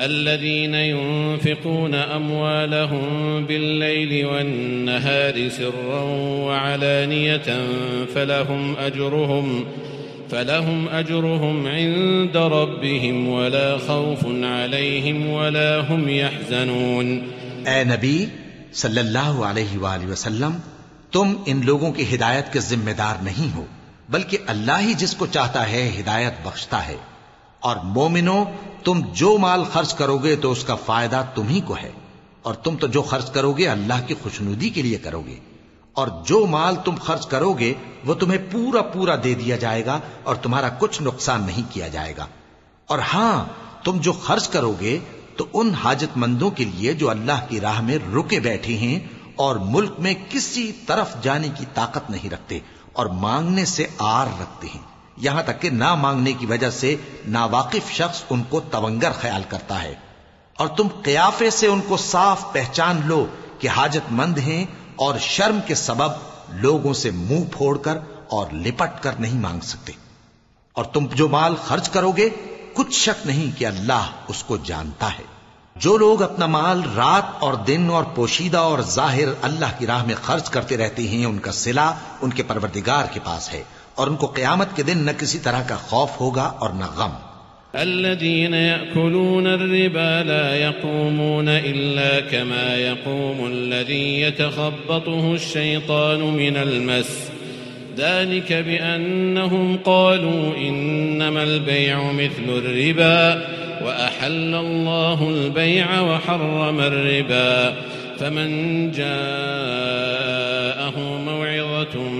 الذين ينفقون أموالهم بالليل والنهار سرا وعلانية فلهم أجرهم فلهم أجرهم عند ربهم ولا خوف عليهم ولا هم يحزنون اے نبی صلی اللہ علیہ وآلہ وسلم، تم ان لوگوں کی ہدایت کے ذمہ دار نہیں ہو، بلکہ اللہ ہی جس کو چاہتا ہے ہدایت بخشتا ہے۔ اور مومنو، تم جو مال خرچ کرو گے تو اس کا فائدہ تم ہی کو ہے۔ اور تم تو جو خرچ کرو گے اللہ کی خوشنودی کے لیے کرو گے اور جو مال تم خرچ کرو گے وہ تمہیں پورا پورا دے دیا جائے گا اور تمہارا کچھ نقصان نہیں کیا جائے گا۔ اور ہاں تم جو خرچ کرو گے تو ان حاجت مندوں کے لیے جو اللہ کی راہ میں رکے بیٹھے ہیں اور ملک میں کسی طرف جانے کی طاقت نہیں رکھتے اور مانگنے سے آر رکھتے ہیں۔ یہاں تک کہ نہ مانگنے کی وجہ سے ناواقف شخص ان کو تونگر خیال کرتا ہے۔ اور تم قیافے سے ان کو صاف پہچان لو کہ حاجت مند ہیں اور شرم کے سبب لوگوں سے منہ پھوڑ کر اور لپٹ کر نہیں مانگ سکتے۔ اور تم جو مال خرچ کرو گے، کچھ شک نہیں کہ اللہ اس کو جانتا ہے۔ جو لوگ اپنا مال رات اور دن اور پوشیدہ اور ظاہر اللہ کی راہ میں خرچ کرتے رہتے ہیں، ان کا سلا ان کے پروردگار کے پاس ہے۔ اور ان کو قیامت کے دن نہ کسی طرح کا خوف ہوگا اور نہ غم۔ الذين يأكلون الربا لا يقومون إلا كما يقوم الذي يتخبطه الشيطان من المس۔ ذلك بأنهم قالوا إنما البيع مثل الربا وأحل الله البيع وحرم الربا۔ فمن جاءه موعظة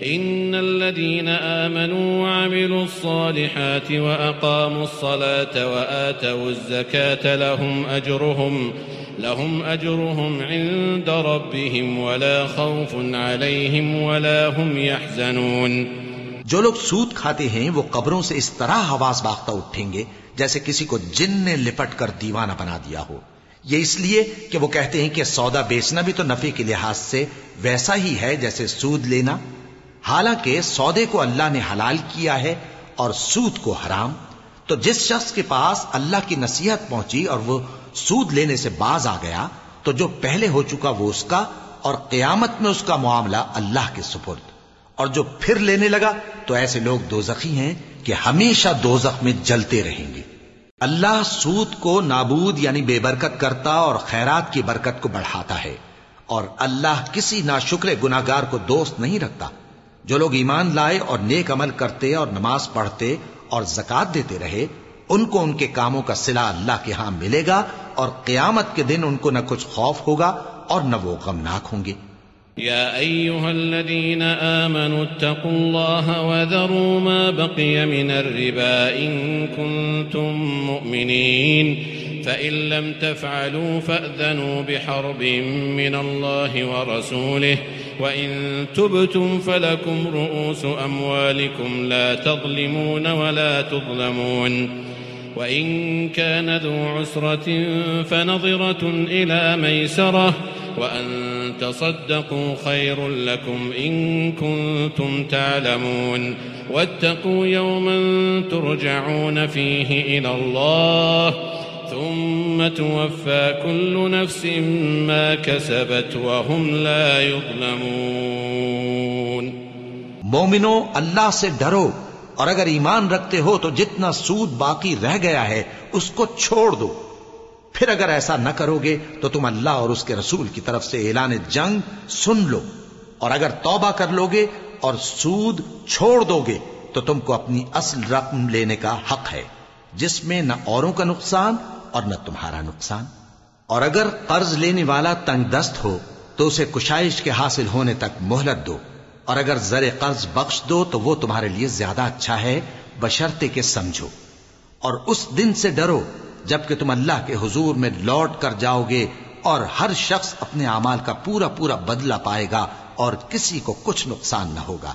إن الذين آمنوا وعملوا الصالحات وأقاموا الصلاة وآتوا الزكاة لهم أجرهم لهم أجرهم عند ربهم ولا خوف عليهم ولا هم يحزنون جو لوگ سود کھاتے ہیں وہ قبروں سے اس طرح حواس باختہ اٹھیں گے جیسے کسی کو جن نے لپٹ کر دیوانہ بنا دیا ہو۔ یہ اس لیے کہ وہ کہتے ہیں کہ سودا بیچنا بھی تو نفے کے لحاظ سے ویسا ہی ہے جیسے سود لینا۔ حالانکہ سودے کو اللہ نے حلال کیا ہے اور سود کو حرام، تو جس شخص کے پاس اللہ کی نصیحت پہنچی اور وہ سود لینے سے باز آ گیا، تو جو پہلے ہو چکا وہ اس کا اور قیامت میں اس کا معاملہ اللہ کے سپرد۔ اور جو پھر لینے لگا، تو ایسے لوگ دوزخی ہیں کہ ہمیشہ دوزخ میں جلتے رہیں گے۔ اللہ سود کو نابود یعنی بے برکت کرتا اور خیرات کی برکت کو بڑھاتا ہے، اور اللہ کسی ناشکر گناگار کو دوست نہیں رکھتا۔ جو لوگ ایمان لائے اور نیک عمل کرتے اور نماز پڑھتے اور زکات دیتے رہے، ان کو ان کے کاموں کا سلا اللہ کے ہاں ملے گا اور قیامت کے دن ان کو نہ کچھ خوف ہوگا اور نہ وہ غمناک ہوں گے۔ يا أيها الذين آمنوا اتقوا الله وذروا ما بقي من الربا إن كنتم مؤمنين فإن لم تفعلوا فأذنوا بحرب من الله ورسوله وإن تبتم فلكم رؤوس أموالكم لا تظلمون ولا تظلمون وإن كان ذو عسرة فنظرة إلى ميسرة وأن تصدقوا خير لكم إن كنتم تعلمون واتقوا يوما ترجعون فيه إلى الله توفى كل نفس ما كسبت وهم لا يظلمون مومنو، اللہ سے ڈرو، اور اگر ایمان رکھتے ہو تو جتنا سود باقی رہ گیا ہے، اس کو چھوڑ دو۔ پھر اگر ایسا نہ کرو گے تو تم اللہ اور اس کے رسول کی طرف سے اعلان جنگ سن لو۔ اور اگر توبہ کر لو گے اور سود چھوڑ دو گے تو تم کو اپنی اصل رقم لینے کا حق ہے، جس میں نہ اوروں کا نقصان اور نہ تمہارا نقصان۔ اور اگر قرض لینے والا تنگ دست ہو، تو اسے کشائش کے حاصل ہونے تک مہلت دو۔ اور اگر زر قرض بخش دو، تو وہ تمہارے لیے زیادہ اچھا ہے بشرتے کے سمجھو۔ اور اس دن سے ڈرو، جبکہ تم اللہ کے حضور میں لوٹ کر جاؤ گے اور ہر شخص اپنے اعمال کا پورا پورا بدلہ پائے گا اور کسی کو کچھ نقصان نہ ہوگا۔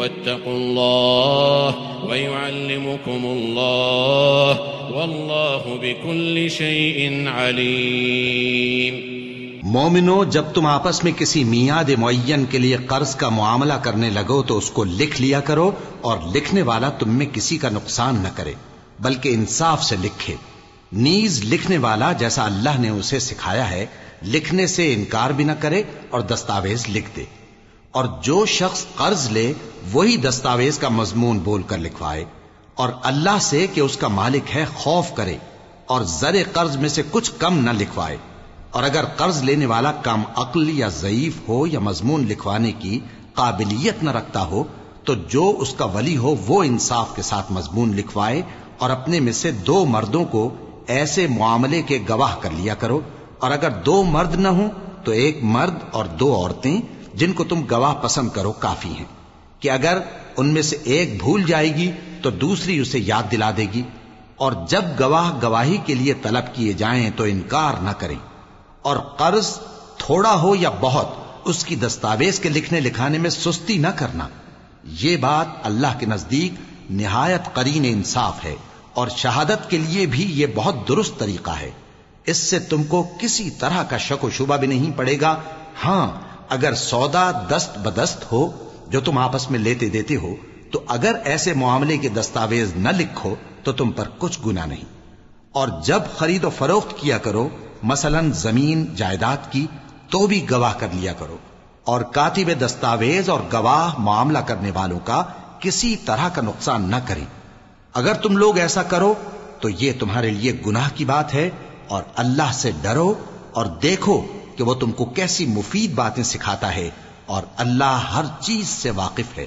واتقوا الله ويعلمكم الله والله بكل شيء عليم. مومنو، جب تم آپس میں کسی میاد معین کے لیے قرض کا معاملہ کرنے لگو تو اس کو لکھ لیا کرو اور لکھنے والا تم میں کسی کا نقصان نہ کرے، بلکہ انصاف سے لکھے۔ نیز لکھنے والا جیسا اللہ نے اسے سکھایا ہے، لکھنے سے انکار بھی نہ کرے اور دستاویز لکھ دے۔ اور جو شخص قرض لے، وہی دستاویز کا مضمون بول کر لکھوائے۔ اور اللہ سے کہ اس کا مالک ہے، خوف کرے۔ اور زر قرض میں سے کچھ کم نہ لکھوائے۔ اور اگر قرض لینے والا کم عقل یا ضعیف ہو یا مضمون لکھوانے کی قابلیت نہ رکھتا ہو، تو جو اس کا ولی ہو، وہ انصاف کے ساتھ مضمون لکھوائے۔ اور اپنے میں سے دو مردوں کو ایسے معاملے کے گواہ کر لیا کرو۔ اور اگر دو مرد نہ ہوں، تو ایک مرد اور دو عورتیں۔ جن کو تم گواہ پسند کرو کافی ہیں۔ کہ اگر ان میں سے ایک بھول جائے گی، تو دوسری اسے یاد دلا دے گی۔ اور جب گواہ گواہی کے لیے طلب کیے جائیں، تو انکار نہ کریں۔ اور قرض تھوڑا ہو یا بہت، اس کی دستاویز کے لکھنے لکھانے میں سستی نہ کرنا۔ یہ بات اللہ کے نزدیک نہایت قرین انصاف ہے، اور شہادت کے لیے بھی یہ بہت درست طریقہ ہے۔ اس سے تم کو کسی طرح کا شک و شبہ بھی نہیں پڑے گا۔ ہاں اگر سودا دست بدست ہو، جو تم آپس میں لیتے دیتے ہو، تو اگر ایسے معاملے کے دستاویز نہ لکھو، تو تم پر کچھ گنا نہیں۔ اور جب خرید و فروخت کیا کرو، مثلا زمین، جائیداد کی، تو بھی گواہ کر لیا کرو۔ اور کاتب دستاویز اور گواہ معاملہ کرنے والوں کا کسی طرح کا نقصان نہ کریں۔ اگر تم لوگ ایسا کرو، تو یہ تمہارے لیے گناہ کی بات ہے اور اللہ سے ڈرو اور دیکھو کہ وہ تم کو کیسی مفید باتیں سکھاتا ہے اور اللہ ہر چیز سے واقف ہے۔